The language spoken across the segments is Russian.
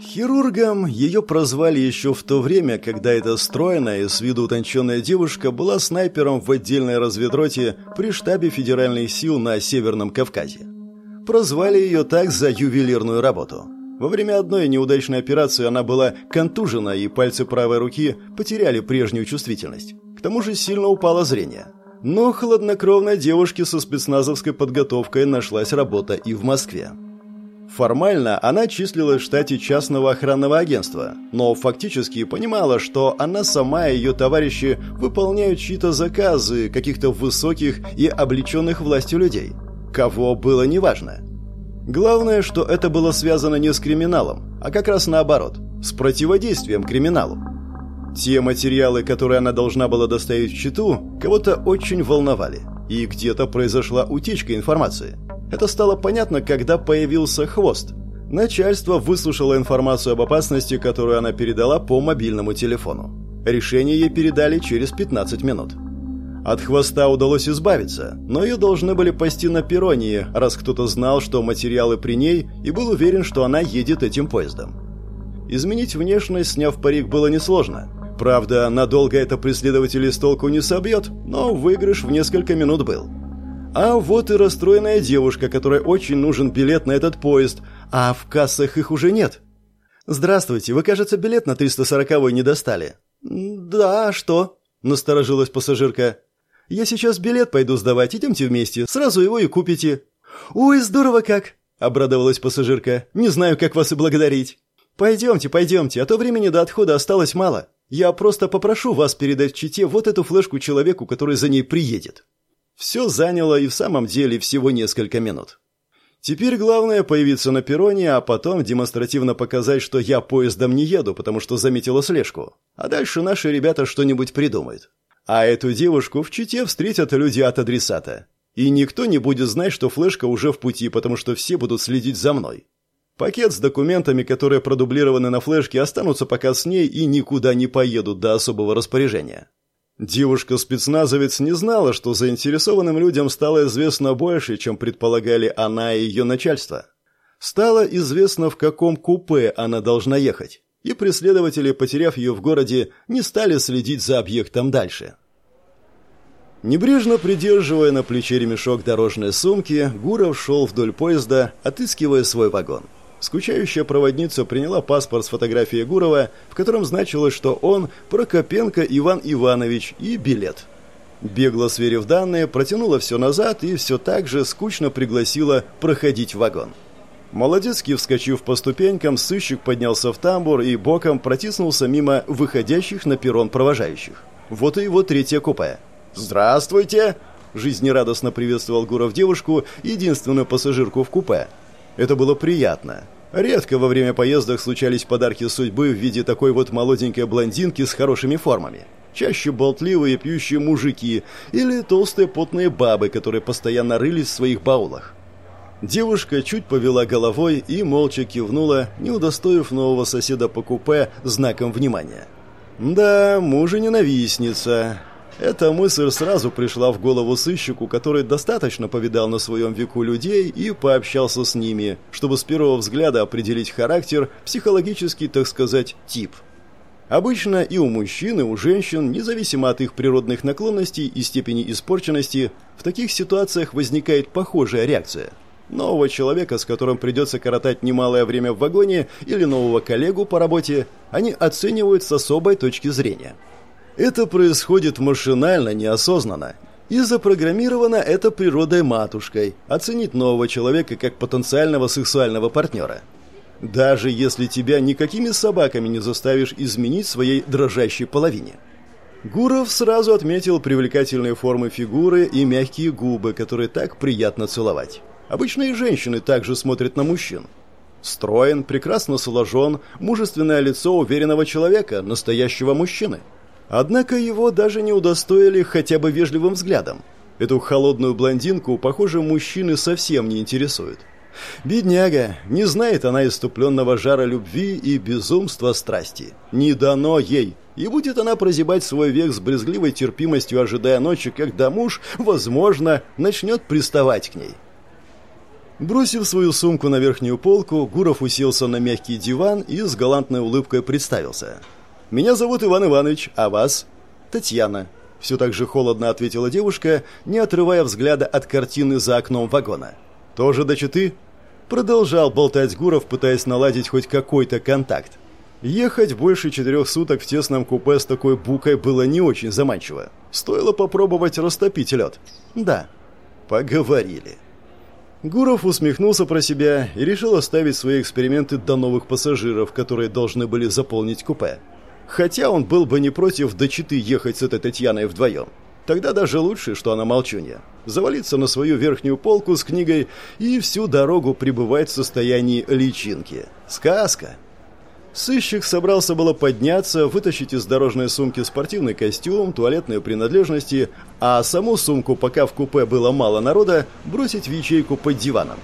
Хирургом ее прозвали еще в то время, когда эта стройная и с виду утонченная девушка была снайпером в отдельной разведроте при штабе федеральных сил на Северном Кавказе. Прозвали ее так за ювелирную работу. Во время одной неудачной операции она была контужена, и пальцы правой руки потеряли прежнюю чувствительность. К тому же сильно упало зрение. Но хладнокровной девушке со спецназовской подготовкой нашлась работа и в Москве. Формально она числилась в штате частного охранного агентства, но фактически понимала, что она сама и ее товарищи выполняют чьи-то заказы каких-то высоких и облеченных властью людей. Кого было неважно. Главное, что это было связано не с криминалом, а как раз наоборот, с противодействием криминалу. Те материалы, которые она должна была доставить в Читу, кого-то очень волновали, и где-то произошла утечка информации – это стало понятно, когда появился хвост. Начальство выслушало информацию об опасности, которую она передала по мобильному телефону. Решение ей передали через 15 минут. От хвоста удалось избавиться, но ее должны были пасти на перроне, раз кто-то знал, что материалы при ней, и был уверен, что она едет этим поездом. Изменить внешность, сняв парик, было несложно. Правда, надолго это преследователей с толку не собьет, но выигрыш в несколько минут был. А вот и расстроенная девушка, которой очень нужен билет на этот поезд, а в кассах их уже нет. «Здравствуйте, вы, кажется, билет на 340-й не достали». «Да, а что?» – насторожилась пассажирка. «Я сейчас билет пойду сдавать, идемте вместе, сразу его и купите». «Ой, здорово как!» – обрадовалась пассажирка. «Не знаю, как вас и благодарить». «Пойдемте, пойдемте, а то времени до отхода осталось мало. Я просто попрошу вас передать в Чите вот эту флешку человеку, который за ней приедет». Все заняло и в самом деле всего несколько минут. Теперь главное появиться на перроне, а потом демонстративно показать, что я поездом не еду, потому что заметила слежку. А дальше наши ребята что-нибудь придумают. А эту девушку в Чите встретят люди от адресата. И никто не будет знать, что флешка уже в пути, потому что все будут следить за мной. Пакет с документами, которые продублированы на флешке, останутся пока с ней и никуда не поедут до особого распоряжения. Девушка-спецназовец не знала, что заинтересованным людям стало известно больше, чем предполагали она и ее начальство. Стало известно, в каком купе она должна ехать, и преследователи, потеряв ее в городе, не стали следить за объектом дальше. Небрежно придерживая на плече ремешок дорожной сумки, Гуров шел вдоль поезда, отыскивая свой вагон. Скучающая проводница приняла паспорт с фотографией Гурова, в котором значилось, что он Прокопенко Иван Иванович и билет. Бегло сверив данные, протянула все назад и все так же скучно пригласила проходить в вагон. Молодецкий, вскочив по ступенькам, сыщик поднялся в тамбур и боком протиснулся мимо выходящих на перрон провожающих. Вот и его третье купе. «Здравствуйте!» Жизнерадостно приветствовал Гуров девушку, единственную пассажирку в купе. Это было приятно. Редко во время поездок случались подарки судьбы в виде такой вот молоденькой блондинки с хорошими формами. Чаще болтливые пьющие мужики или толстые потные бабы, которые постоянно рылись в своих баулах. Девушка чуть повела головой и молча кивнула, не удостоив нового соседа по купе знаком внимания. «Да, мужа-ненавистница. Эта мысль сразу пришла в голову сыщику, который достаточно повидал на своем веку людей и пообщался с ними, чтобы с первого взгляда определить характер, психологический, так сказать, тип. Обычно и у мужчин, и у женщин, независимо от их природных наклонностей и степени испорченности, в таких ситуациях возникает похожая реакция. Нового человека, с которым придется коротать немалое время в вагоне, или нового коллегу по работе, они оценивают с особой точки зрения – это происходит машинально, неосознанно. И запрограммировано это природой-матушкой – оценить нового человека как потенциального сексуального партнера. Даже если тебя никакими собаками не заставишь изменить своей дрожащей половине. Гуров сразу отметил привлекательные формы фигуры и мягкие губы, которые так приятно целовать. Обычные женщины также смотрят на мужчин. Строен, прекрасно сложен, мужественное лицо уверенного человека, настоящего мужчины – Однако его даже не удостоили хотя бы вежливым взглядом. Эту холодную блондинку, похоже, мужчины совсем не интересуют. Бедняга, не знает она иступленного жара любви и безумства страсти. Не дано ей, и будет она прозябать свой век с брезгливой терпимостью, ожидая ночи, когда муж, возможно, начнет приставать к ней. Бросив свою сумку на верхнюю полку, Гуров уселся на мягкий диван и с галантной улыбкой представился. «Меня зовут Иван Иванович, а вас?» «Татьяна», — все так же холодно ответила девушка, не отрывая взгляда от картины за окном вагона. «Тоже до читы?» Продолжал болтать Гуров, пытаясь наладить хоть какой-то контакт. Ехать больше четырех суток в тесном купе с такой букой было не очень заманчиво. Стоило попробовать растопить лед. Да, поговорили. Гуров усмехнулся про себя и решил оставить свои эксперименты до новых пассажиров, которые должны были заполнить купе. Хотя он был бы не против до Читы ехать с этой Татьяной вдвоем. Тогда даже лучше, что она молчунья. Завалиться на свою верхнюю полку с книгой и всю дорогу пребывать в состоянии личинки. Сказка. Сыщик собрался было подняться, вытащить из дорожной сумки спортивный костюм, туалетные принадлежности, а саму сумку, пока в купе было мало народа, бросить в ячейку под диваном.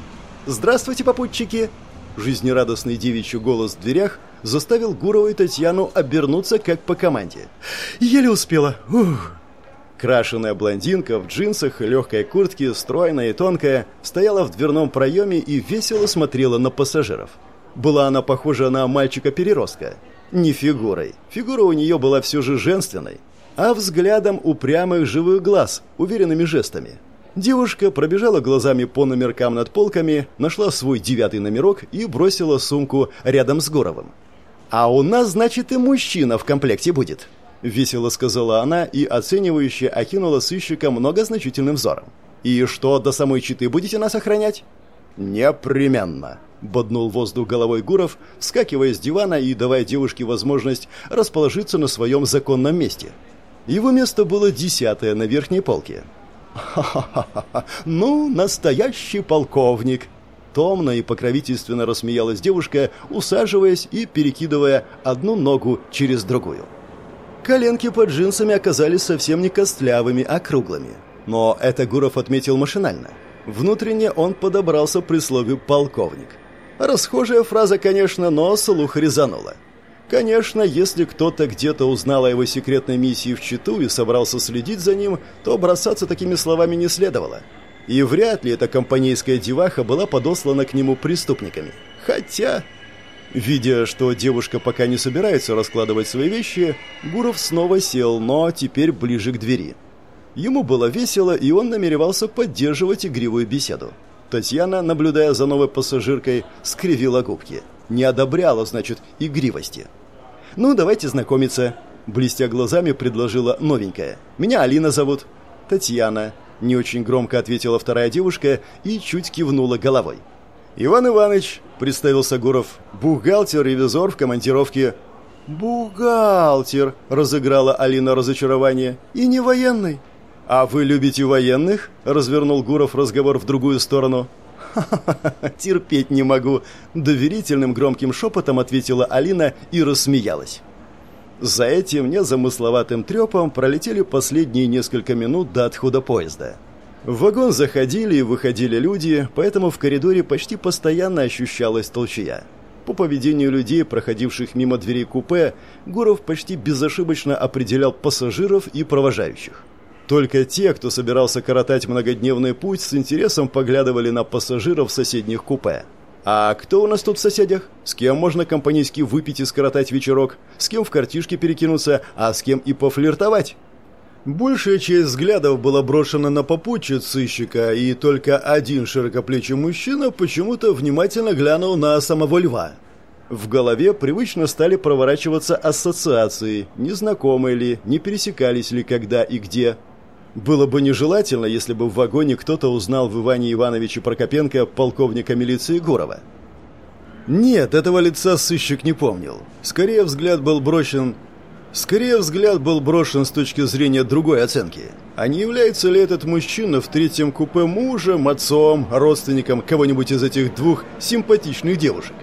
«Здравствуйте, попутчики!» Жизнерадостный девичий голос в дверях заставил Гурова и Татьяну обернуться как по команде. «Еле успела! Ух!» Крашеная блондинка в джинсах и легкой куртке, стройная и тонкая, стояла в дверном проеме и весело смотрела на пассажиров. Была она похожа на мальчика-переростка. Не фигурой. Фигура у нее была все же женственной, а взглядом упрямых живых глаз, уверенными жестами. Девушка пробежала глазами по номеркам над полками, нашла свой девятый номерок и бросила сумку рядом с Горовым. «А у нас, значит, и мужчина в комплекте будет», — весело сказала она и оценивающе окинула сыщика многозначительным взором. «И что, до самой читы будете нас охранять?» «Непременно», — боднул воздух головой Гуров, вскакивая с дивана и давая девушке возможность расположиться на своем законном месте. Его место было десятое на верхней полке. «Ха-ха-ха! Ну, настоящий полковник!» Томно и покровительственно рассмеялась девушка, усаживаясь и перекидывая одну ногу через другую. Коленки под джинсами оказались совсем не костлявыми, а круглыми. Но это Гуров отметил машинально. Внутренне он подобрался при слове «полковник». Расхожая фраза, конечно, но слух резанула. Конечно, если кто-то где-то узнал о его секретной миссии в Читу и собрался следить за ним, то бросаться такими словами не следовало. И вряд ли эта компанейская деваха была подослана к нему преступниками. Хотя... Видя, что девушка пока не собирается раскладывать свои вещи, Гуров снова сел, но теперь ближе к двери. Ему было весело, и он намеревался поддерживать игривую беседу. Татьяна, наблюдая за новой пассажиркой, скривила губки. Не одобряла, значит, игривости. «Ну, давайте знакомиться», — блестя глазами предложила новенькая. «Меня Алина зовут». «Татьяна», — не очень громко ответила вторая девушка и чуть кивнула головой. «Иван Иванович», — представился Гуров, — «бухгалтер-ревизор в командировке». «Бухгалтер», — разыграла Алина разочарование, — «и не военный». «А вы любите военных?» – развернул Гуров разговор в другую сторону. «Ха-ха-ха, терпеть не могу!» – доверительным громким шепотом ответила Алина и рассмеялась. За этим незамысловатым трепом пролетели последние несколько минут до отхода поезда. В вагон заходили и выходили люди, поэтому в коридоре почти постоянно ощущалась толчья. По поведению людей, проходивших мимо дверей купе, Гуров почти безошибочно определял пассажиров и провожающих. Только те, кто собирался коротать многодневный путь, с интересом поглядывали на пассажиров соседних купе. «А кто у нас тут в соседях? С кем можно компанейски выпить и скоротать вечерок? С кем в картишке перекинуться, а с кем и пофлиртовать?» Большая часть взглядов была брошена на попутчиц сыщика, и только один широкоплечий мужчина почему-то внимательно глянул на самого льва. В голове привычно стали проворачиваться ассоциации, незнакомые ли, не пересекались ли когда и где – было бы нежелательно, если бы в вагоне кто-то узнал в Иване Ивановиче Прокопенко полковника милиции Гурова. Нет, этого лица сыщик не помнил. Скорее взгляд был брошен... Скорее взгляд был брошен с точки зрения другой оценки. А не является ли этот мужчина в третьем купе мужем, отцом, родственником кого-нибудь из этих двух симпатичных девушек?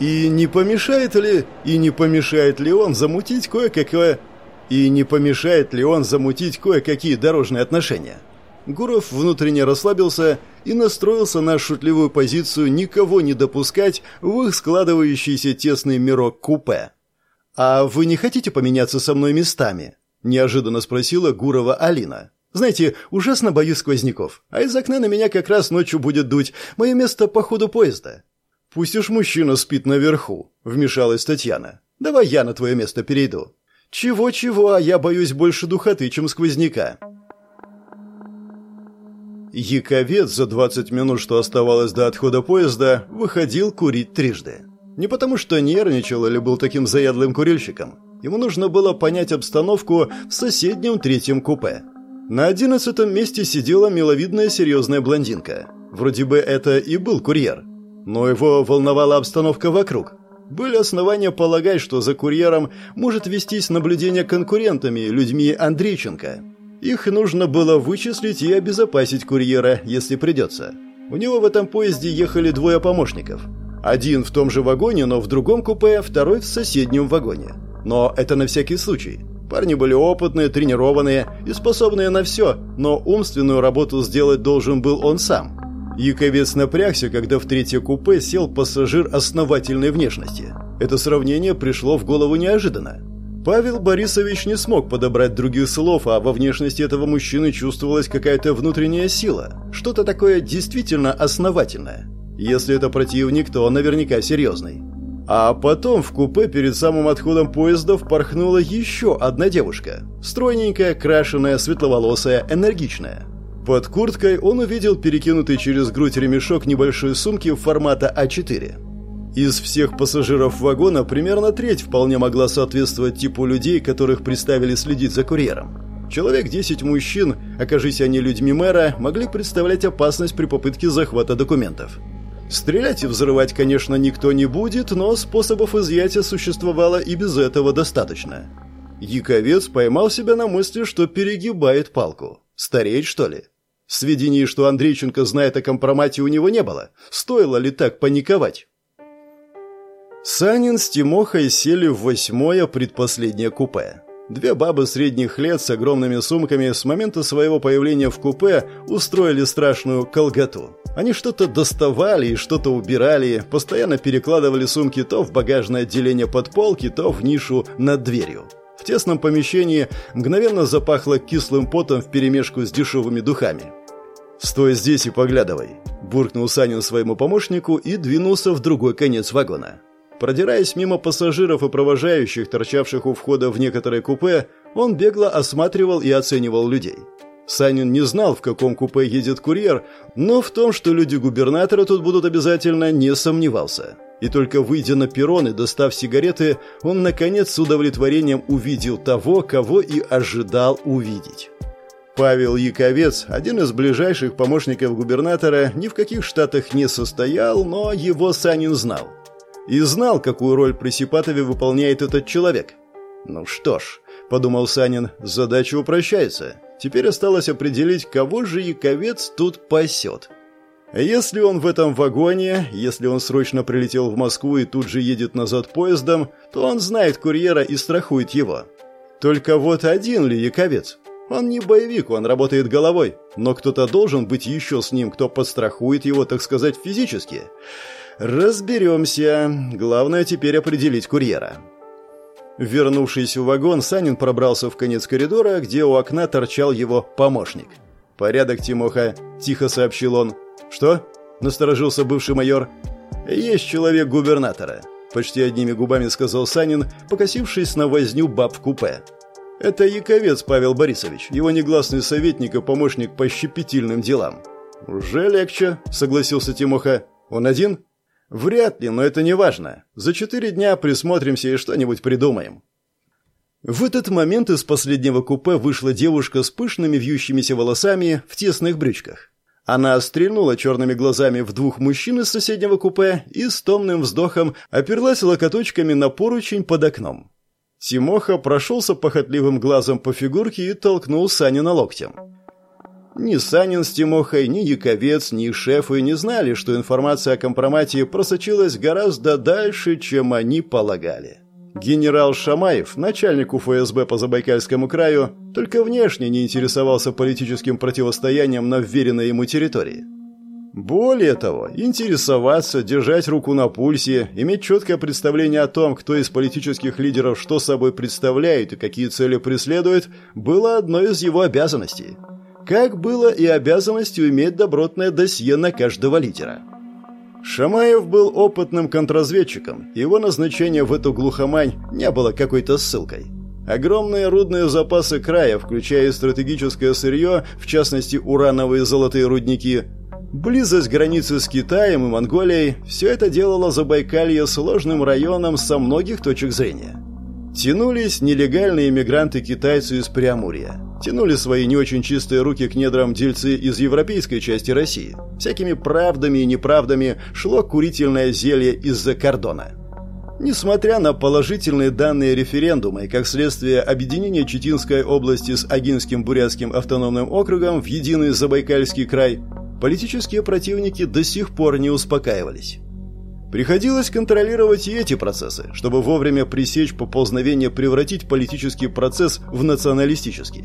И не помешает ли, и не помешает ли он замутить кое-какое и не помешает ли он замутить кое-какие дорожные отношения? Гуров внутренне расслабился и настроился на шутливую позицию никого не допускать в их складывающийся тесный мирок купе. «А вы не хотите поменяться со мной местами?» – неожиданно спросила Гурова Алина. Знаете, ужасно боюсь сквозняков, а из окна на меня как раз ночью будет дуть. Мое место по ходу поезда». «Пусть уж мужчина спит наверху», — вмешалась Татьяна. «Давай я на твое место перейду». «Чего-чего, а я боюсь больше духоты, чем сквозняка». Яковец за 20 минут, что оставалось до отхода поезда, выходил курить трижды. Не потому что нервничал или был таким заядлым курильщиком. Ему нужно было понять обстановку в соседнем третьем купе. На одиннадцатом месте сидела миловидная серьезная блондинка. Вроде бы это и был курьер. Но его волновала обстановка вокруг. Были основания полагать, что за курьером может вестись наблюдение конкурентами, людьми Андрейченко. Их нужно было вычислить и обезопасить курьера, если придется. У него в этом поезде ехали двое помощников. Один в том же вагоне, но в другом купе, второй в соседнем вагоне. Но это на всякий случай. Парни были опытные, тренированные и способные на все, но умственную работу сделать должен был он сам. Яковец напрягся, когда в третье купе сел пассажир основательной внешности. Это сравнение пришло в голову неожиданно. Павел Борисович не смог подобрать других слов, а во внешности этого мужчины чувствовалась какая-то внутренняя сила, что-то такое действительно основательное. Если это противник, то он наверняка серьезный. А потом в купе перед самым отходом поезда впорхнула еще одна девушка. Стройненькая, крашеная, светловолосая, энергичная. Под курткой он увидел перекинутый через грудь ремешок небольшой сумки формата А4. Из всех пассажиров вагона примерно треть вполне могла соответствовать типу людей, которых приставили следить за курьером. Человек 10 мужчин, окажись они людьми мэра, могли представлять опасность при попытке захвата документов. Стрелять и взрывать, конечно, никто не будет, но способов изъятия существовало и без этого достаточно. Яковец поймал себя на мысли, что перегибает палку. Стареет, что ли? Сведений, что Андрейченко знает о компромате, у него не было. Стоило ли так паниковать? Санин с Тимохой сели в восьмое предпоследнее купе. Две бабы средних лет с огромными сумками с момента своего появления в купе устроили страшную колготу. Они что-то доставали и что-то убирали, постоянно перекладывали сумки то в багажное отделение под полки, то в нишу над дверью. В тесном помещении мгновенно запахло кислым потом вперемешку с дешевыми духами. «Стой здесь и поглядывай», – буркнул Санин своему помощнику и двинулся в другой конец вагона. Продираясь мимо пассажиров и провожающих, торчавших у входа в некоторые купе, он бегло осматривал и оценивал людей. Санин не знал, в каком купе едет курьер, но в том, что люди губернатора тут будут обязательно, не сомневался. И только выйдя на перрон и достав сигареты, он, наконец, с удовлетворением увидел того, кого и ожидал увидеть. Павел Яковец, один из ближайших помощников губернатора, ни в каких штатах не состоял, но его Санин знал и знал, какую роль при Сипатове выполняет этот человек. «Ну что ж», — подумал Санин, — «задача упрощается. Теперь осталось определить, кого же Яковец тут пасет». Если он в этом вагоне, если он срочно прилетел в Москву и тут же едет назад поездом, то он знает курьера и страхует его. Только вот один ли Яковец? Он не боевик, он работает головой, но кто-то должен быть еще с ним, кто подстрахует его, так сказать, физически. «Разберемся. Главное теперь определить курьера». Вернувшись в вагон, Санин пробрался в конец коридора, где у окна торчал его помощник. «Порядок, Тимоха», – тихо сообщил он. «Что?» – насторожился бывший майор. «Есть человек губернатора», – почти одними губами сказал Санин, покосившись на возню баб в купе. «Это Яковец Павел Борисович, его негласный советник и помощник по щепетильным делам». «Уже легче», – согласился Тимоха. «Он один?» Вряд ли, но это не важно. За четыре дня присмотримся и что-нибудь придумаем. В этот момент из последнего купе вышла девушка с пышными вьющимися волосами в тесных брючках. Она стрельнула черными глазами в двух мужчин из соседнего купе и с томным вздохом оперлась локоточками на поручень под окном. Тимоха прошелся похотливым глазом по фигурке и толкнул Санина локтем. Ни Санин с Тимохой, ни Яковец, ни шефы не знали, что информация о компромате просочилась гораздо дальше, чем они полагали. Генерал Шамаев, начальник ФСБ по Забайкальскому краю, только внешне не интересовался политическим противостоянием на вверенной ему территории. Более того, интересоваться, держать руку на пульсе, иметь четкое представление о том, кто из политических лидеров что собой представляет и какие цели преследует, было одной из его обязанностей – как было и обязанностью иметь добротное досье на каждого лидера. Шамаев был опытным контрразведчиком, его назначение в эту глухомань не было какой-то ссылкой. Огромные рудные запасы края, включая стратегическое сырье, в частности урановые золотые рудники, близость границы с Китаем и Монголией – все это делало Забайкалье сложным районом со многих точек зрения. Тянулись нелегальные иммигранты-китайцы из Преамурья. Тянули свои не очень чистые руки к недрам дельцы из европейской части России. Всякими правдами и неправдами шло курительное зелье из-за кордона. Несмотря на положительные данные референдума и как следствие объединения Читинской области с Агинским Бурятским автономным округом в единый Забайкальский край, политические противники до сих пор не успокаивались. Приходилось контролировать и эти процессы, чтобы вовремя пресечь поползновение превратить политический процесс в националистический.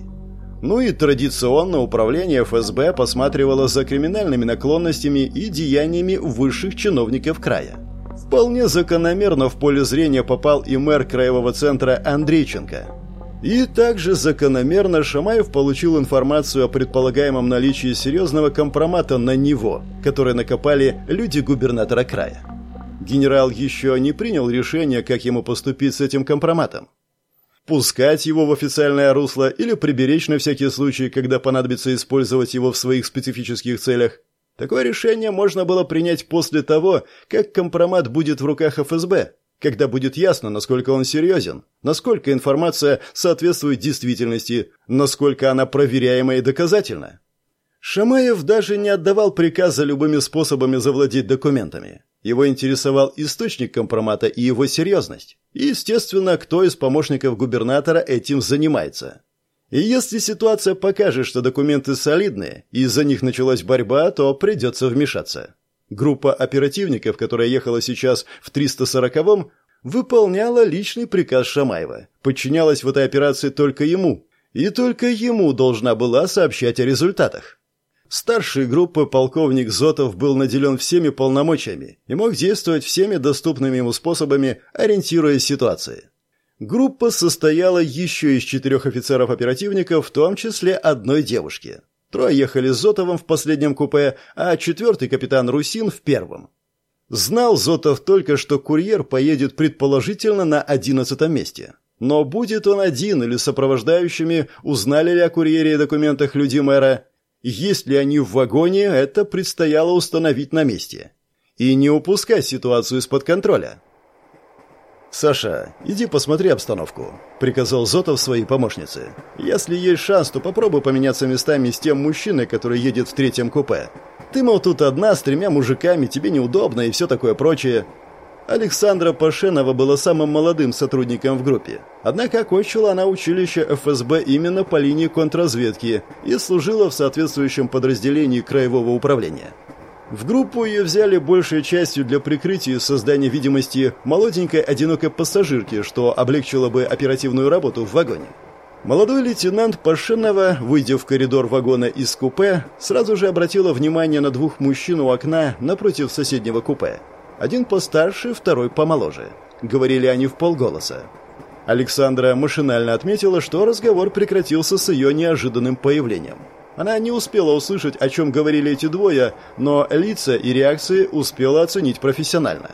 Ну и традиционно управление ФСБ посматривало за криминальными наклонностями и деяниями высших чиновников края. Вполне закономерно в поле зрения попал и мэр краевого центра Андрейченко. И также закономерно Шамаев получил информацию о предполагаемом наличии серьезного компромата на него, который накопали люди губернатора края. Генерал еще не принял решение, как ему поступить с этим компроматом. Пускать его в официальное русло или приберечь на всякий случай, когда понадобится использовать его в своих специфических целях. Такое решение можно было принять после того, как компромат будет в руках ФСБ, когда будет ясно, насколько он серьезен, насколько информация соответствует действительности, насколько она проверяема и доказательна. Шамаев даже не отдавал приказа любыми способами завладеть документами. Его интересовал источник компромата и его серьезность. Естественно, кто из помощников губернатора этим занимается. И если ситуация покажет, что документы солидные, и из-за них началась борьба, то придется вмешаться. Группа оперативников, которая ехала сейчас в 340-м, выполняла личный приказ Шамаева, подчинялась в этой операции только ему, и только ему должна была сообщать о результатах. Старший группы полковник Зотов был наделен всеми полномочиями и мог действовать всеми доступными ему способами, ориентируясь ситуации. Группа состояла еще из четырех офицеров-оперативников, в том числе одной девушки. Трое ехали с Зотовым в последнем купе, а четвертый капитан Русин в первом. Знал Зотов только, что курьер поедет предположительно на одиннадцатом месте. Но будет он один или сопровождающими, узнали ли о курьере и документах люди мэра, есть ли они в вагоне, это предстояло установить на месте. И не упускать ситуацию из-под контроля. «Саша, иди посмотри обстановку», — приказал Зотов своей помощнице. «Если есть шанс, то попробуй поменяться местами с тем мужчиной, который едет в третьем купе. Ты, мол, тут одна с тремя мужиками, тебе неудобно и все такое прочее. Александра Пашенова была самым молодым сотрудником в группе. Однако окончила она училище ФСБ именно по линии контрразведки и служила в соответствующем подразделении краевого управления. В группу ее взяли большей частью для прикрытия и создания видимости молоденькой одинокой пассажирки, что облегчило бы оперативную работу в вагоне. Молодой лейтенант Пашинова, выйдя в коридор вагона из купе, сразу же обратила внимание на двух мужчин у окна напротив соседнего купе. Один постарше, второй помоложе. Говорили они в полголоса. Александра машинально отметила, что разговор прекратился с ее неожиданным появлением. Она не успела услышать, о чем говорили эти двое, но лица и реакции успела оценить профессионально.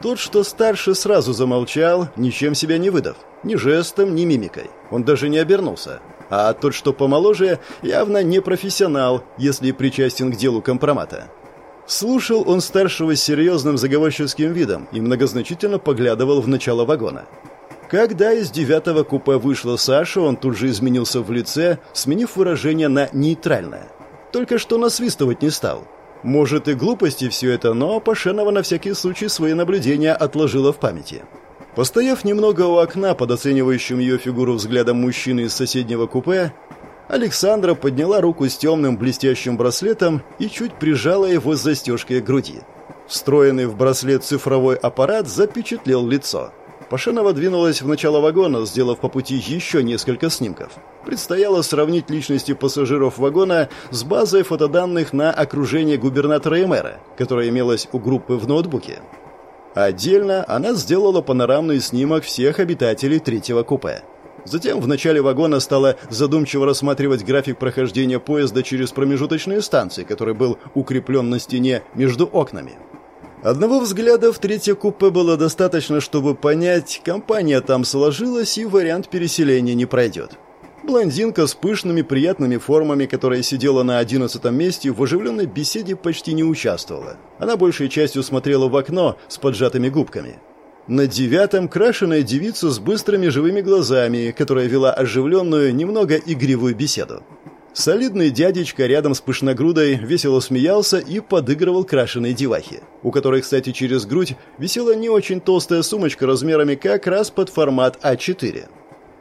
Тот, что старше, сразу замолчал, ничем себя не выдав. Ни жестом, ни мимикой. Он даже не обернулся. А тот, что помоложе, явно не профессионал, если причастен к делу компромата. Слушал он старшего с серьезным заговорческим видом и многозначительно поглядывал в начало вагона. Когда из девятого купе вышла Саша, он тут же изменился в лице, сменив выражение на «нейтральное». Только что насвистывать не стал. Может и глупости все это, но Пашенова на всякий случай свои наблюдения отложила в памяти. Постояв немного у окна под оценивающим ее фигуру взглядом мужчины из соседнего купе, Александра подняла руку с темным блестящим браслетом и чуть прижала его с застежкой к груди. Встроенный в браслет цифровой аппарат запечатлел лицо. Пашинова двинулась в начало вагона, сделав по пути еще несколько снимков. Предстояло сравнить личности пассажиров вагона с базой фотоданных на окружение губернатора и мэра, которая имелась у группы в ноутбуке. Отдельно она сделала панорамный снимок всех обитателей третьего купе. Затем в начале вагона стала задумчиво рассматривать график прохождения поезда через промежуточные станции, который был укреплен на стене между окнами. Одного взгляда в третье купе было достаточно, чтобы понять, компания там сложилась и вариант переселения не пройдет. Блондинка с пышными приятными формами, которая сидела на одиннадцатом месте, в оживленной беседе почти не участвовала. Она большей частью смотрела в окно с поджатыми губками. На девятом крашеная девица с быстрыми живыми глазами, которая вела оживленную, немного игривую беседу. Солидный дядечка рядом с пышногрудой весело смеялся и подыгрывал крашеной девахе, у которой, кстати, через грудь висела не очень толстая сумочка размерами как раз под формат А4.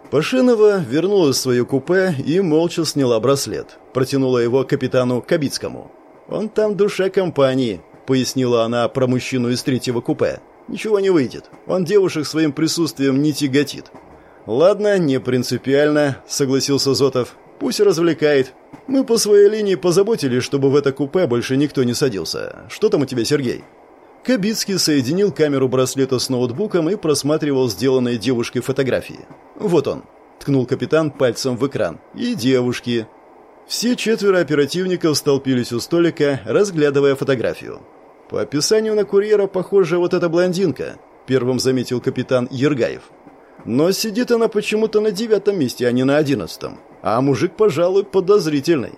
Пашинова вернулась в свое купе и молча сняла браслет. Протянула его капитану Кабицкому. «Он там душа компании», — пояснила она про мужчину из третьего купе. «Ничего не выйдет. Он девушек своим присутствием не тяготит». «Ладно, не принципиально», — согласился Зотов. «Пусть развлекает. Мы по своей линии позаботились, чтобы в это купе больше никто не садился. Что там у тебя, Сергей?» Кабицкий соединил камеру браслета с ноутбуком и просматривал сделанные девушкой фотографии. «Вот он», — ткнул капитан пальцем в экран. «И девушки». Все четверо оперативников столпились у столика, разглядывая фотографию. «По описанию на курьера похожа вот эта блондинка», — первым заметил капитан Ергаев. «Но сидит она почему-то на девятом месте, а не на одиннадцатом. А мужик, пожалуй, подозрительный».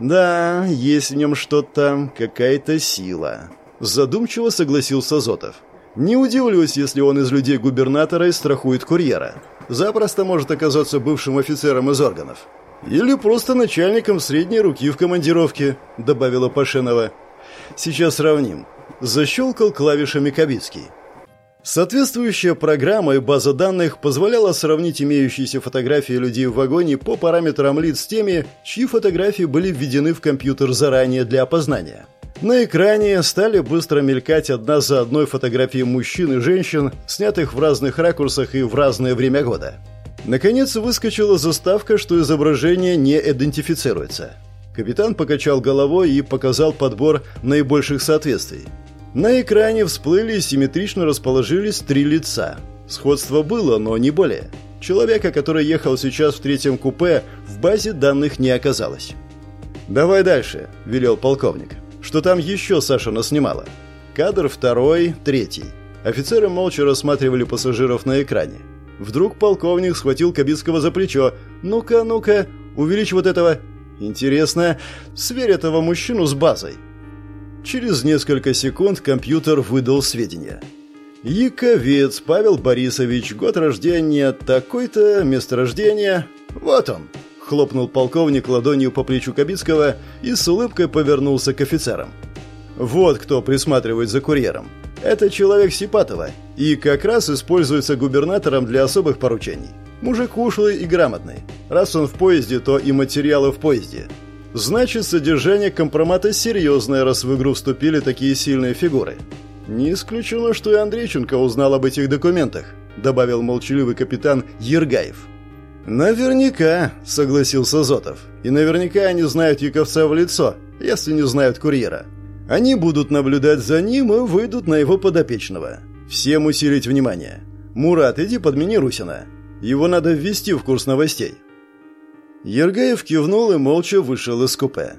«Да, есть в нем что-то, какая-то сила», Задумчиво согласился Зотов. Не удивлюсь, если он из людей губернатора и страхует курьера. Запросто может оказаться бывшим офицером из органов. Или просто начальником средней руки в командировке, добавила Пашенова. Сейчас сравним. Защелкал клавишами Кабицкий. Соответствующая программа и база данных позволяла сравнить имеющиеся фотографии людей в вагоне по параметрам лиц с теми, чьи фотографии были введены в компьютер заранее для опознания. На экране стали быстро мелькать одна за одной фотографии мужчин и женщин, снятых в разных ракурсах и в разное время года. Наконец выскочила заставка, что изображение не идентифицируется. Капитан покачал головой и показал подбор наибольших соответствий. На экране всплыли и симметрично расположились три лица. Сходство было, но не более. Человека, который ехал сейчас в третьем купе, в базе данных не оказалось. «Давай дальше», – велел полковник что там еще Саша наснимала. Кадр второй, третий. Офицеры молча рассматривали пассажиров на экране. Вдруг полковник схватил Кабицкого за плечо. «Ну-ка, ну-ка, увеличь вот этого...» «Интересно, сверь этого мужчину с базой». Через несколько секунд компьютер выдал сведения. Яковец Павел Борисович, год рождения, такой-то, место рождения. Вот он хлопнул полковник ладонью по плечу Кабицкого и с улыбкой повернулся к офицерам. «Вот кто присматривает за курьером. Это человек Сипатова и как раз используется губернатором для особых поручений. Мужик ушлый и грамотный. Раз он в поезде, то и материалы в поезде. Значит, содержание компромата серьезное, раз в игру вступили такие сильные фигуры. Не исключено, что и Андрейченко узнал об этих документах», добавил молчаливый капитан Ергаев. «Наверняка», — согласился Зотов. «И наверняка они знают Яковца в лицо, если не знают курьера. Они будут наблюдать за ним и выйдут на его подопечного. Всем усилить внимание. Мурат, иди подмени Русина. Его надо ввести в курс новостей». Ергаев кивнул и молча вышел из купе.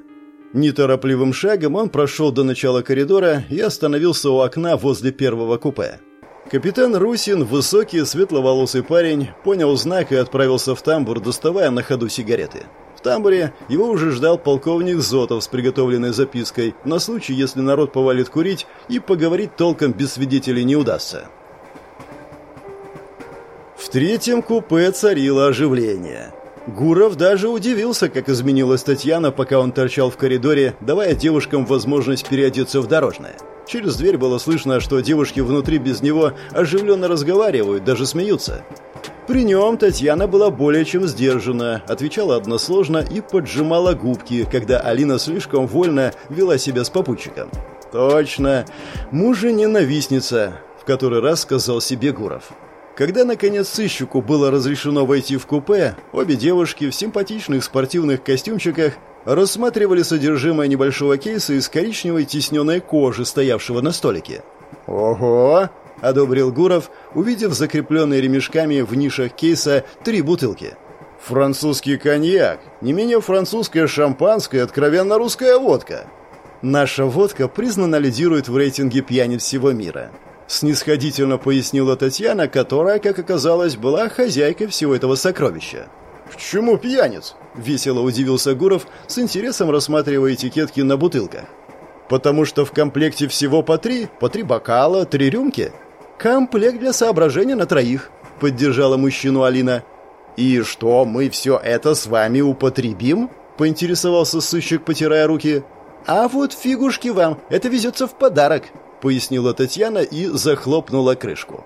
Неторопливым шагом он прошел до начала коридора и остановился у окна возле первого купе. Капитан Русин, высокий, светловолосый парень, понял знак и отправился в тамбур, доставая на ходу сигареты. В тамбуре его уже ждал полковник Зотов с приготовленной запиской на случай, если народ повалит курить и поговорить толком без свидетелей не удастся. В третьем купе царило оживление. Гуров даже удивился, как изменилась Татьяна, пока он торчал в коридоре, давая девушкам возможность переодеться в дорожное. Через дверь было слышно, что девушки внутри без него оживленно разговаривают, даже смеются. При нем Татьяна была более чем сдержана, отвечала односложно и поджимала губки, когда Алина слишком вольно вела себя с попутчиком. «Точно! Мужа-ненавистница!» — в который раз сказал себе Гуров. Когда, наконец, сыщику было разрешено войти в купе, обе девушки в симпатичных спортивных костюмчиках рассматривали содержимое небольшого кейса из коричневой тисненной кожи, стоявшего на столике. «Ого!» – одобрил Гуров, увидев закрепленные ремешками в нишах кейса три бутылки. Французский коньяк, не менее французское шампанское, откровенно русская водка. Наша водка признана лидирует в рейтинге пьяниц всего мира. Снисходительно пояснила Татьяна, которая, как оказалось, была хозяйкой всего этого сокровища. «Почему пьяниц?» – весело удивился Гуров, с интересом рассматривая этикетки на бутылках. «Потому что в комплекте всего по три, по три бокала, три рюмки. Комплект для соображения на троих», – поддержала мужчину Алина. «И что, мы все это с вами употребим?» – поинтересовался сыщик, потирая руки. «А вот фигушки вам, это везется в подарок», – пояснила Татьяна и захлопнула крышку.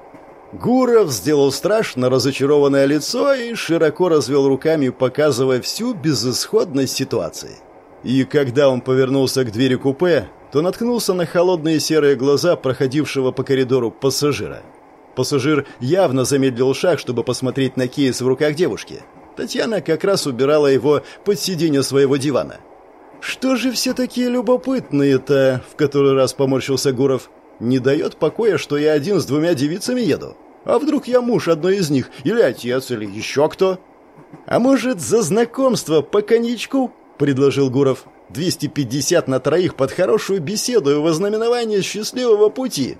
Гуров сделал страшно разочарованное лицо и широко развел руками, показывая всю безысходность ситуации. И когда он повернулся к двери купе, то наткнулся на холодные серые глаза проходившего по коридору пассажира. Пассажир явно замедлил шаг, чтобы посмотреть на кейс в руках девушки. Татьяна как раз убирала его под сиденье своего дивана. «Что же все такие любопытные-то?» — в который раз поморщился Гуров. Не дает покоя, что я один с двумя девицами еду. А вдруг я муж одной из них, или отец, или еще кто? А может, за знакомство по коньячку? Предложил Гуров. 250 на троих под хорошую беседу и вознаменование счастливого пути.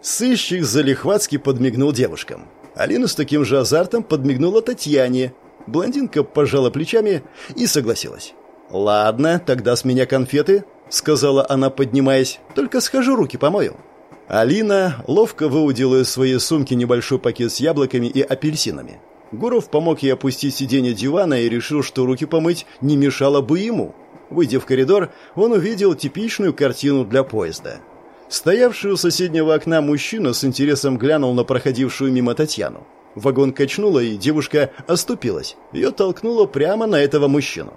Сыщик залихватски подмигнул девушкам. Алина с таким же азартом подмигнула Татьяне. Блондинка пожала плечами и согласилась. «Ладно, тогда с меня конфеты», — сказала она, поднимаясь. «Только схожу, руки помою». Алина ловко выудила из своей сумки небольшой пакет с яблоками и апельсинами. Гуров помог ей опустить сиденье дивана и решил, что руки помыть не мешало бы ему. Выйдя в коридор, он увидел типичную картину для поезда. Стоявший у соседнего окна мужчина с интересом глянул на проходившую мимо Татьяну. Вагон качнуло, и девушка оступилась. Ее толкнуло прямо на этого мужчину.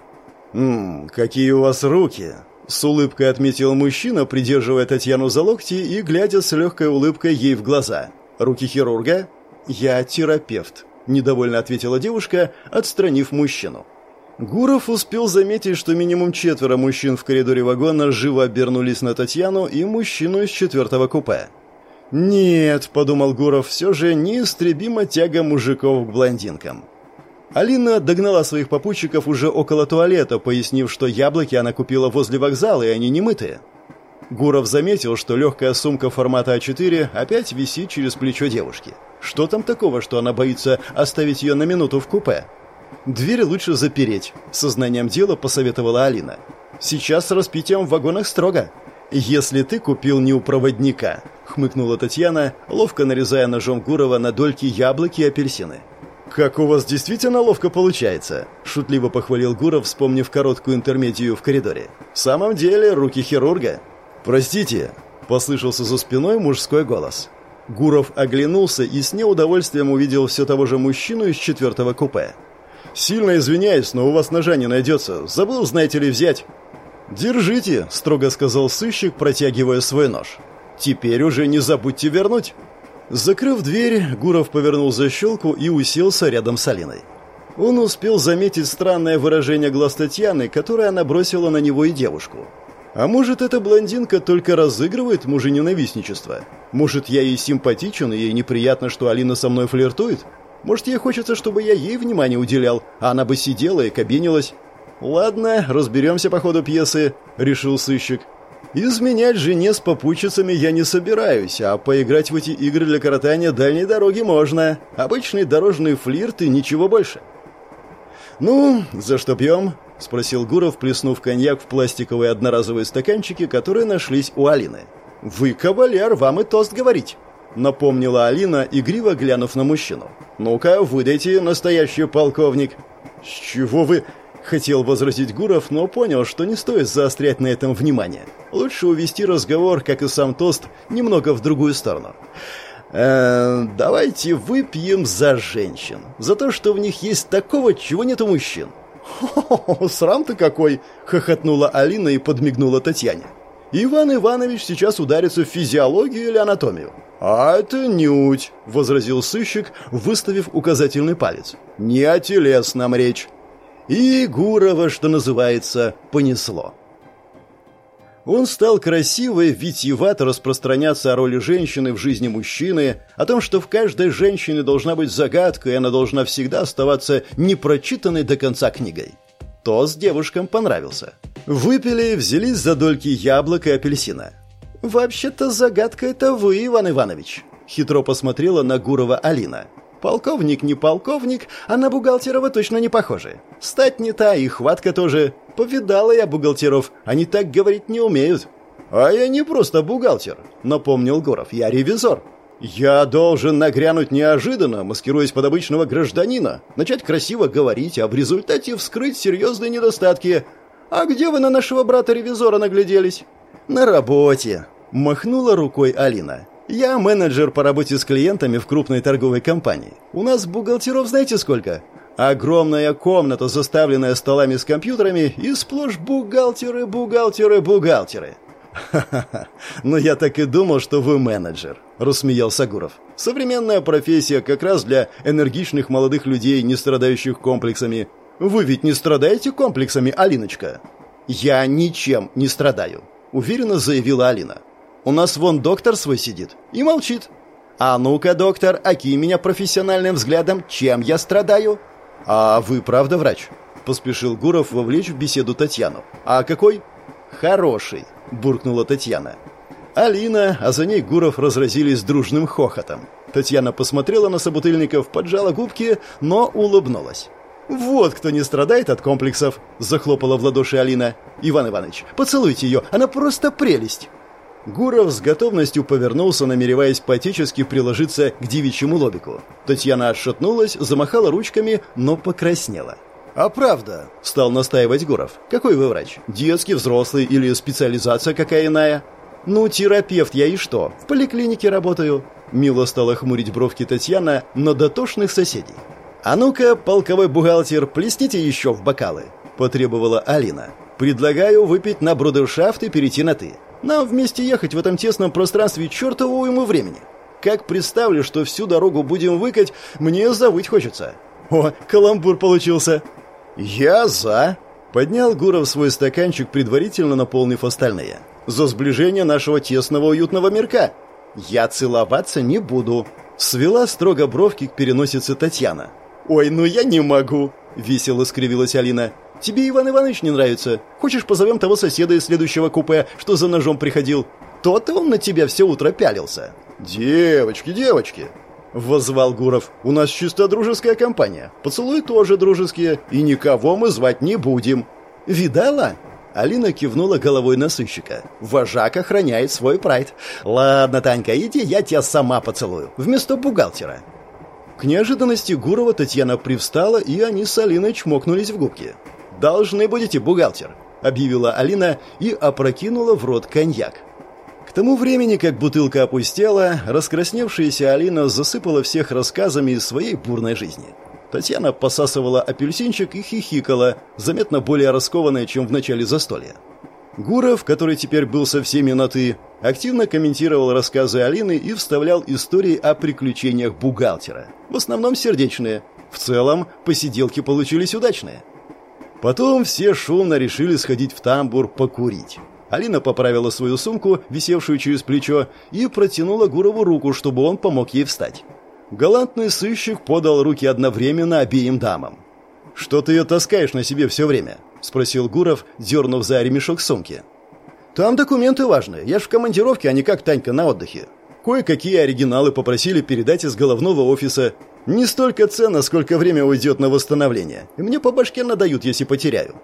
«Ммм, какие у вас руки!» С улыбкой отметил мужчина, придерживая Татьяну за локти и глядя с легкой улыбкой ей в глаза. «Руки хирурга?» «Я терапевт», – недовольно ответила девушка, отстранив мужчину. Гуров успел заметить, что минимум четверо мужчин в коридоре вагона живо обернулись на Татьяну и мужчину из четвертого купе. «Нет», – подумал Гуров, – «все же неистребима тяга мужиков к блондинкам». Алина догнала своих попутчиков уже около туалета, пояснив, что яблоки она купила возле вокзала, и они не мытые. Гуров заметил, что легкая сумка формата А4 опять висит через плечо девушки. Что там такого, что она боится оставить ее на минуту в купе? «Дверь лучше запереть», — сознанием дела посоветовала Алина. «Сейчас с распитием в вагонах строго». «Если ты купил не у проводника», — хмыкнула Татьяна, ловко нарезая ножом Гурова на дольки яблоки и апельсины. «Как у вас действительно ловко получается», – шутливо похвалил Гуров, вспомнив короткую интермедию в коридоре. «В самом деле, руки хирурга». «Простите», – послышался за спиной мужской голос. Гуров оглянулся и с неудовольствием увидел все того же мужчину из четвертого купе. «Сильно извиняюсь, но у вас ножа не найдется. Забыл, знаете ли, взять». «Держите», – строго сказал сыщик, протягивая свой нож. «Теперь уже не забудьте вернуть». Закрыв дверь, Гуров повернул защелку и уселся рядом с Алиной. Он успел заметить странное выражение глаз Татьяны, которое она бросила на него и девушку. А может, эта блондинка только разыгрывает мужененавистничество? Может, я ей симпатичен, и ей неприятно, что Алина со мной флиртует? Может, ей хочется, чтобы я ей внимание уделял, а она бы сидела и кабинилась? Ладно, разберемся по ходу пьесы, решил сыщик. Изменять жене с попутчицами я не собираюсь, а поиграть в эти игры для коротания дальней дороги можно. Обычный дорожный флирт и ничего больше. «Ну, за что пьем?» – спросил Гуров, плеснув коньяк в пластиковые одноразовые стаканчики, которые нашлись у Алины. «Вы, кавалер, вам и тост говорить», – напомнила Алина, игриво глянув на мужчину. «Ну-ка, выдайте, настоящий полковник». «С чего вы...» Хотел возразить Гуров, но понял, что не стоит заострять на этом внимание. Лучше увести разговор, как и сам тост, немного в другую сторону. Э, давайте выпьем за женщин. За то, что в них есть такого, чего нет у мужчин. «Хо-хо-хо, срам ты какой!» — хохотнула Алина и подмигнула Татьяне. «Иван Иванович сейчас ударится в физиологию или анатомию». «А это нють», — возразил сыщик, выставив указательный палец. «Не о телесном речь. И Гурова, что называется, понесло. Он стал красиво и витиевато распространяться о роли женщины в жизни мужчины, о том, что в каждой женщине должна быть загадка, и она должна всегда оставаться непрочитанной до конца книгой. Тост девушкам понравился. Выпили, взялись за дольки яблок и апельсина. «Вообще-то загадка это вы, Иван Иванович», — хитро посмотрела на Гурова Алина. «Полковник не полковник, а на бухгалтера вы точно не похожи. Стать не та, и хватка тоже. Повидала я бухгалтеров, они так говорить не умеют». «А я не просто бухгалтер», — напомнил Гуров, — «я ревизор». «Я должен нагрянуть неожиданно, маскируясь под обычного гражданина, начать красиво говорить, а в результате вскрыть серьезные недостатки. А где вы на нашего брата-ревизора нагляделись?» «На работе», — махнула рукой Алина. «Я менеджер по работе с клиентами в крупной торговой компании. У нас бухгалтеров знаете сколько? Огромная комната, заставленная столами с компьютерами, и сплошь бухгалтеры, бухгалтеры, бухгалтеры. «Ха-ха-ха, ну я так и думал, что вы менеджер», — рассмеялся Гуров. «Современная профессия как раз для энергичных молодых людей, не страдающих комплексами. Вы ведь не страдаете комплексами, Алиночка?» «Я ничем не страдаю», — уверенно заявила Алина. «У нас вон доктор свой сидит и молчит. А ну-ка, доктор, окинь меня профессиональным взглядом, чем я страдаю?» «А вы правда врач?» — поспешил Гуров вовлечь в беседу Татьяну. «А какой?» «Хороший», — буркнула Татьяна. Алина, а за ней Гуров разразились дружным хохотом. Татьяна посмотрела на собутыльников, поджала губки, но улыбнулась. «Вот кто не страдает от комплексов!» – захлопала в ладоши Алина. «Иван Иванович, поцелуйте ее, она просто прелесть!» Гуров с готовностью повернулся, намереваясь поотечески приложиться к девичьему лобику. Татьяна отшатнулась, замахала ручками, но покраснела. «А правда», — стал настаивать Гуров. «Какой вы врач? Детский, взрослый или специализация какая иная?» «Ну, терапевт я и что? В поликлинике работаю». Мило стала хмурить бровки Татьяна на дотошных соседей. «А ну-ка, полковой бухгалтер, плесните еще в бокалы», — потребовала Алина. «Предлагаю выпить на брудершафт и перейти на «ты». Нам вместе ехать в этом тесном пространстве чертову уйму времени. Как представлю, что всю дорогу будем выкать, мне завыть хочется». «О, каламбур получился!» «Я за!» — поднял Гуров свой стаканчик, предварительно наполнив остальные. «За сближение нашего тесного уютного мирка!» «Я целоваться не буду!» — свела строго бровки к переносице Татьяна. «Ой, ну я не могу!» — весело скривилась Алина. «Тебе Иван Иванович не нравится? Хочешь, позовем того соседа из следующего купе, что за ножом приходил? То-то он на тебя все утро пялился!» «Девочки, девочки!» Воззвал Гуров. «У нас чисто дружеская компания. Поцелуи тоже дружеские, и никого мы звать не будем». «Видала?» Алина кивнула головой на сыщика. «Вожак охраняет свой прайд. Ладно, Танька, иди, я тебя сама поцелую. Вместо бухгалтера». К неожиданности Гурова Татьяна привстала, и они с Алиной чмокнулись в губки. «Должны будете, бухгалтер», — объявила Алина и опрокинула в рот коньяк. К тому времени, как бутылка опустела, раскрасневшаяся Алина засыпала всех рассказами из своей бурной жизни. Татьяна посасывала апельсинчик и хихикала, заметно более раскованная, чем в начале застолья. Гуров, который теперь был со всеми на «ты», активно комментировал рассказы Алины и вставлял истории о приключениях бухгалтера. В основном сердечные. В целом, посиделки получились удачные. Потом все шумно решили сходить в тамбур покурить. Алина поправила свою сумку, висевшую через плечо, и протянула Гурову руку, чтобы он помог ей встать. Галантный сыщик подал руки одновременно обеим дамам. «Что ты ее таскаешь на себе все время?» – спросил Гуров, дернув за ремешок сумки. «Там документы важные. Я ж в командировке, а не как Танька на отдыхе. Кое-какие оригиналы попросили передать из головного офиса. Не столько цена, сколько время уйдет на восстановление. И мне по башке надают, если потеряю».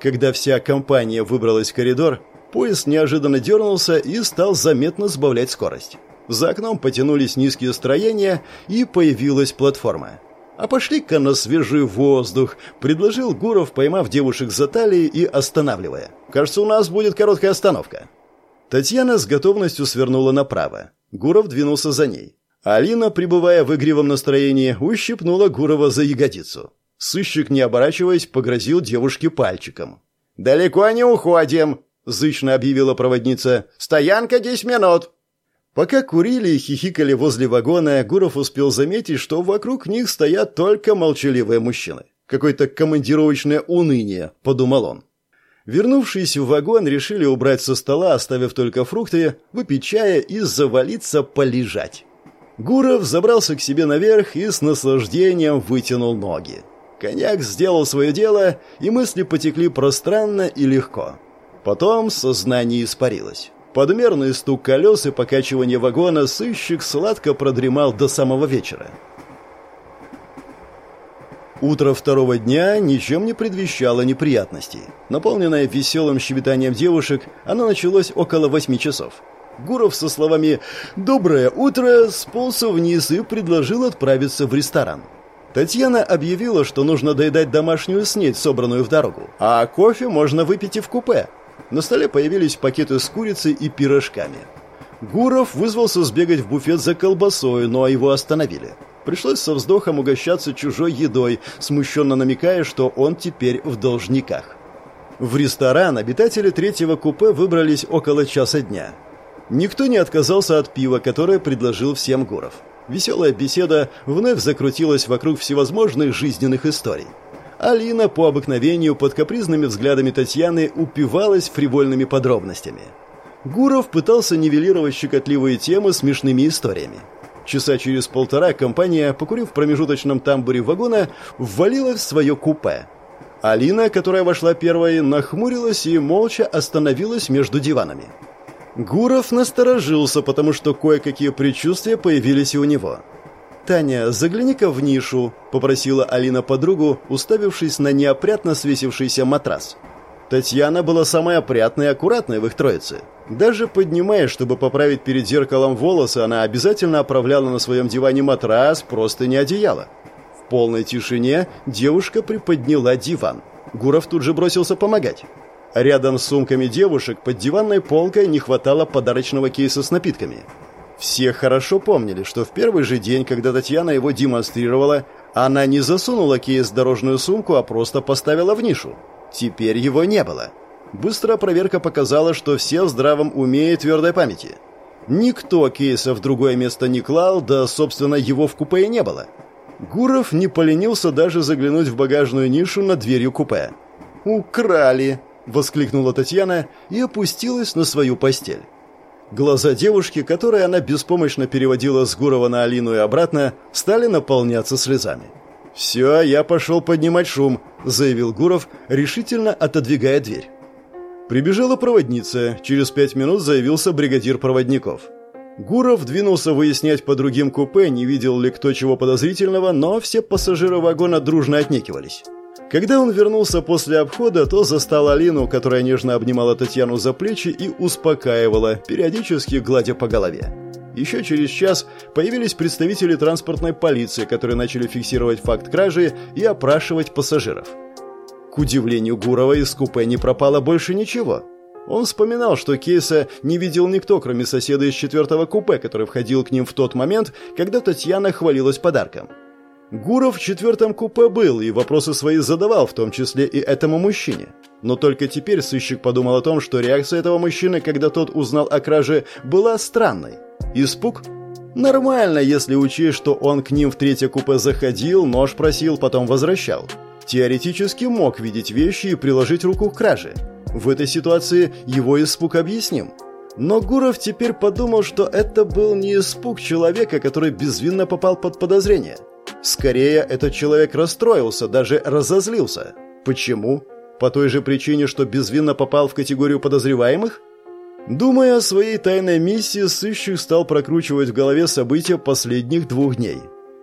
Когда вся компания выбралась в коридор, Поезд неожиданно дернулся и стал заметно сбавлять скорость. За окном потянулись низкие строения, и появилась платформа. «А пошли-ка на свежий воздух», — предложил Гуров, поймав девушек за талии и останавливая. «Кажется, у нас будет короткая остановка». Татьяна с готовностью свернула направо. Гуров двинулся за ней. Алина, пребывая в игривом настроении, ущипнула Гурова за ягодицу. Сыщик, не оборачиваясь, погрозил девушке пальчиком. «Далеко не уходим!» зычно объявила проводница. «Стоянка десять минут!» Пока курили и хихикали возле вагона, Гуров успел заметить, что вокруг них стоят только молчаливые мужчины. Какое-то командировочное уныние, подумал он. Вернувшись в вагон, решили убрать со стола, оставив только фрукты, выпить чая и завалиться полежать. Гуров забрался к себе наверх и с наслаждением вытянул ноги. Коньяк сделал свое дело, и мысли потекли пространно и легко. Потом сознание испарилось. Подмерный стук колес и покачивание вагона сыщик сладко продремал до самого вечера. Утро второго дня ничем не предвещало неприятностей. Наполненное веселым щебетанием девушек, оно началось около восьми часов. Гуров со словами «Доброе утро» сползся вниз и предложил отправиться в ресторан. Татьяна объявила, что нужно доедать домашнюю снедь, собранную в дорогу, а кофе можно выпить и в купе. На столе появились пакеты с курицей и пирожками. Гуров вызвался сбегать в буфет за колбасой, но его остановили. Пришлось со вздохом угощаться чужой едой, смущенно намекая, что он теперь в должниках. В ресторан обитатели третьего купе выбрались около часа дня. Никто не отказался от пива, которое предложил всем Гуров. Веселая беседа вновь закрутилась вокруг всевозможных жизненных историй. Алина по обыкновению под капризными взглядами Татьяны упивалась фривольными подробностями. Гуров пытался нивелировать щекотливые темы смешными историями. Часа через полтора компания, покурив в промежуточном тамбуре вагона, ввалилась в свое купе. Алина, которая вошла первой, нахмурилась и молча остановилась между диванами. Гуров насторожился, потому что кое-какие предчувствия появились и у него. «Таня, загляни-ка в нишу», — попросила Алина подругу, уставившись на неопрятно свесившийся матрас. Татьяна была самой опрятной и аккуратной в их троице. Даже поднимая, чтобы поправить перед зеркалом волосы, она обязательно оправляла на своем диване матрас, просто не одеяло. В полной тишине девушка приподняла диван. Гуров тут же бросился помогать. Рядом с сумками девушек под диванной полкой не хватало подарочного кейса с напитками. Все хорошо помнили, что в первый же день, когда Татьяна его демонстрировала, она не засунула кейс в дорожную сумку, а просто поставила в нишу. Теперь его не было. Быстрая проверка показала, что все в здравом уме и твердой памяти. Никто кейса в другое место не клал, да, собственно, его в купе не было. Гуров не поленился даже заглянуть в багажную нишу над дверью купе. «Украли!» — воскликнула Татьяна и опустилась на свою постель. Глаза девушки, которые она беспомощно переводила с Гурова на Алину и обратно, стали наполняться слезами. «Все, я пошел поднимать шум», — заявил Гуров, решительно отодвигая дверь. Прибежала проводница, через пять минут заявился бригадир проводников. Гуров двинулся выяснять по другим купе, не видел ли кто чего подозрительного, но все пассажиры вагона дружно отнекивались. Когда он вернулся после обхода, то застал Алину, которая нежно обнимала Татьяну за плечи и успокаивала, периодически гладя по голове. Еще через час появились представители транспортной полиции, которые начали фиксировать факт кражи и опрашивать пассажиров. К удивлению Гурова из купе не пропало больше ничего. Он вспоминал, что кейса не видел никто, кроме соседа из четвертого купе, который входил к ним в тот момент, когда Татьяна хвалилась подарком. Гуров в четвертом купе был и вопросы свои задавал, в том числе и этому мужчине. Но только теперь сыщик подумал о том, что реакция этого мужчины, когда тот узнал о краже, была странной. Испуг? Нормально, если учесть, что он к ним в третье купе заходил, нож просил, потом возвращал. Теоретически мог видеть вещи и приложить руку к краже. В этой ситуации его испуг объясним. Но Гуров теперь подумал, что это был не испуг человека, который безвинно попал под подозрение. Скорее, этот человек расстроился, даже разозлился. Почему? По той же причине, что безвинно попал в категорию подозреваемых? Думая о своей тайной миссии, сыщик стал прокручивать в голове события последних двух дней.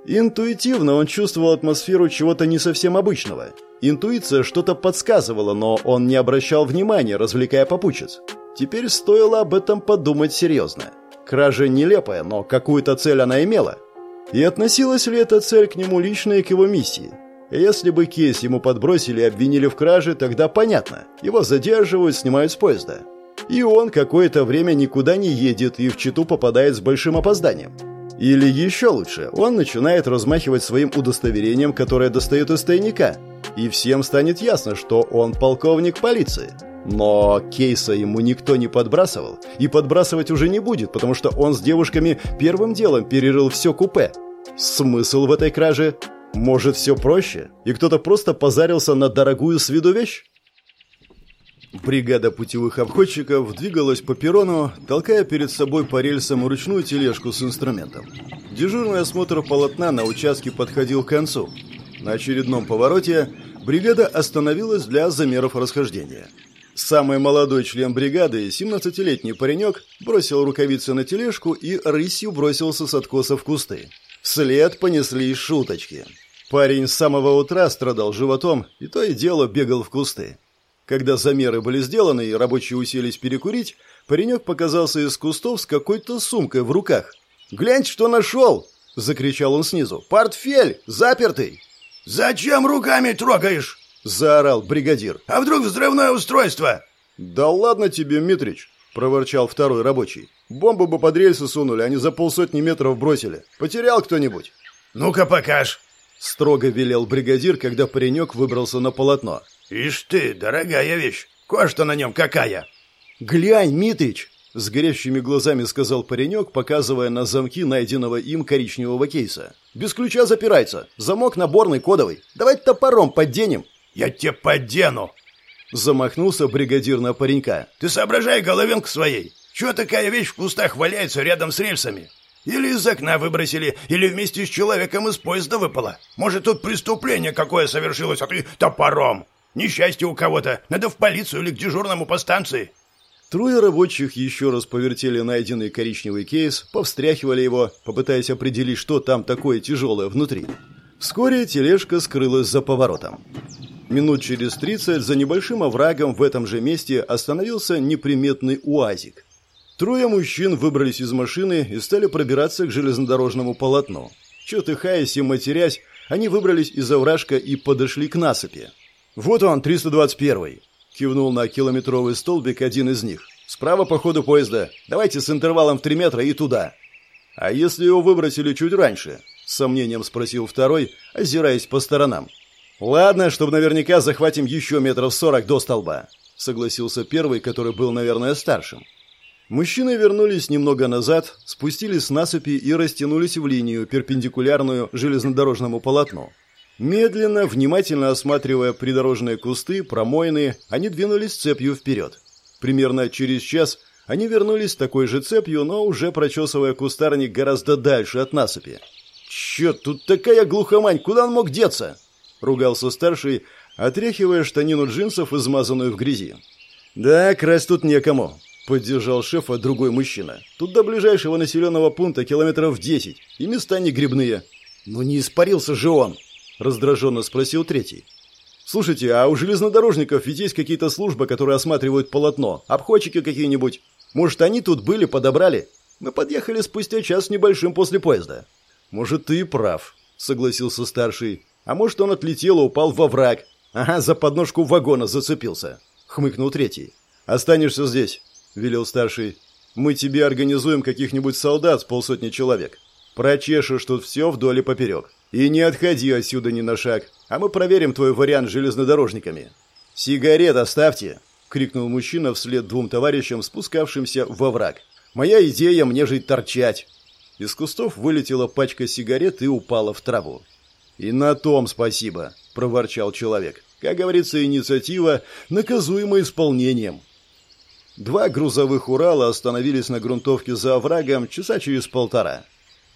Интуитивно он чувствовал атмосферу чего-то не совсем обычного. Интуиция что-то подсказывала, но он не обращал внимания, развлекая попутчиц. Теперь стоило об этом подумать серьезно. Кража нелепая, но какую-то цель она имела. И относилась ли эта цель к нему лично и к его миссии? Если бы кейс ему подбросили и обвинили в краже, тогда понятно. Его задерживают, снимают с поезда. И он какое-то время никуда не едет и в Читу попадает с большим опозданием. Или еще лучше, он начинает размахивать своим удостоверением, которое достает из тайника. И всем станет ясно, что он полковник полиции. Но кейса ему никто не подбрасывал, и подбрасывать уже не будет, потому что он с девушками первым делом перерыл все купе. Смысл в этой краже? Может, все проще? И кто-то просто позарился на дорогую с виду вещь? Бригада путевых обходчиков двигалась по перрону, толкая перед собой по рельсам ручную тележку с инструментом. Дежурный осмотр полотна на участке подходил к концу. На очередном повороте бригада остановилась для замеров расхождения. Самый молодой член бригады, 17-летний паренек, бросил рукавицы на тележку и рысью бросился с откоса в кусты. Вслед понеслись шуточки. Парень с самого утра страдал животом и то и дело бегал в кусты. Когда замеры были сделаны и рабочие уселись перекурить, паренек показался из кустов с какой-то сумкой в руках. «Гляньте, что нашел!» — закричал он снизу. «Портфель! Запертый!» «Зачем руками трогаешь?» — заорал бригадир. «А вдруг взрывное устройство?» «Да ладно тебе, Митрич!» — проворчал второй рабочий. «Бомбу бы под рельсы сунули, они за полсотни метров бросили. Потерял кто-нибудь?» «Ну-ка покаж!» — строго велел бригадир, когда паренек выбрался на полотно. «Ишь ты, дорогая вещь! Кое-что на нем какая!» «Глянь, Митрич!» — с горящими глазами сказал паренек, показывая на замки найденного им коричневого кейса. «Без ключа запирается. Замок наборный, кодовый. Давай топором подденем». «Я тебе поддену!» Замахнулся бригадир на паренька. «Ты соображай головенку своей! Чего такая вещь в кустах валяется рядом с рельсами? Или из окна выбросили, или вместе с человеком из поезда выпало. Может, тут преступление какое совершилось, а ты топором? Несчастье у кого-то. Надо в полицию или к дежурному по станции». Трое рабочих еще раз повертели найденный коричневый кейс, повстряхивали его, попытаясь определить, что там такое тяжелое внутри. Вскоре тележка скрылась за поворотом. Минут через тридцать за небольшим оврагом в этом же месте остановился неприметный уазик. Трое мужчин выбрались из машины и стали пробираться к железнодорожному полотну. Чутыхаясь и матерясь, они выбрались из овражка и подошли к насыпи. «Вот он, 321-й!» — кивнул на километровый столбик один из них. «Справа по ходу поезда. Давайте с интервалом в 3 метра и туда». «А если его выбросили чуть раньше?» — с сомнением спросил второй, озираясь по сторонам. «Ладно, чтобы наверняка захватим еще метров сорок до столба», — согласился первый, который был, наверное, старшим. Мужчины вернулись немного назад, спустились с насыпи и растянулись в линию, перпендикулярную железнодорожному полотну. Медленно, внимательно осматривая придорожные кусты, промоины, они двинулись цепью вперед. Примерно через час они вернулись такой же цепью, но уже прочесывая кустарник гораздо дальше от насыпи. «Черт, тут такая глухомань, куда он мог деться?» — ругался старший, отряхивая штанину джинсов, измазанную в грязи. «Да, красть тут некому», — поддержал шефа другой мужчина. «Тут до ближайшего населенного пункта километров десять, и места не грибные». «Ну не испарился же он!» — раздраженно спросил третий. «Слушайте, а у железнодорожников ведь есть какие-то службы, которые осматривают полотно? Обходчики какие-нибудь? Может, они тут были, подобрали? Мы подъехали спустя час небольшим после поезда». «Может, ты и прав», — согласился старший. «А может, он отлетел и упал во враг. Ага, за подножку вагона зацепился», — хмыкнул третий. «Останешься здесь», — велел старший. «Мы тебе организуем каких-нибудь солдат с полсотни человек. Прочешешь тут все вдоль и поперек. И не отходи отсюда ни на шаг, а мы проверим твой вариант железнодорожниками. Сигарет оставьте, крикнул мужчина вслед двум товарищам, спускавшимся во враг. Моя идея мне жить торчать. Из кустов вылетела пачка сигарет и упала в траву. И на том спасибо, проворчал человек. Как говорится, инициатива наказуема исполнением. Два грузовых Урала остановились на грунтовке за оврагом часа через полтора.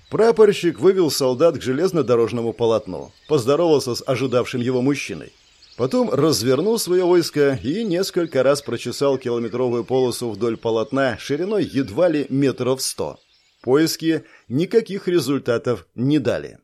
Прапорщик вывел солдат к железнодорожному полотну, поздоровался с ожидавшим его мужчиной. Потом развернул свое войско и несколько раз прочесал километровую полосу вдоль полотна шириной едва ли метров сто. Поиски никаких результатов не дали.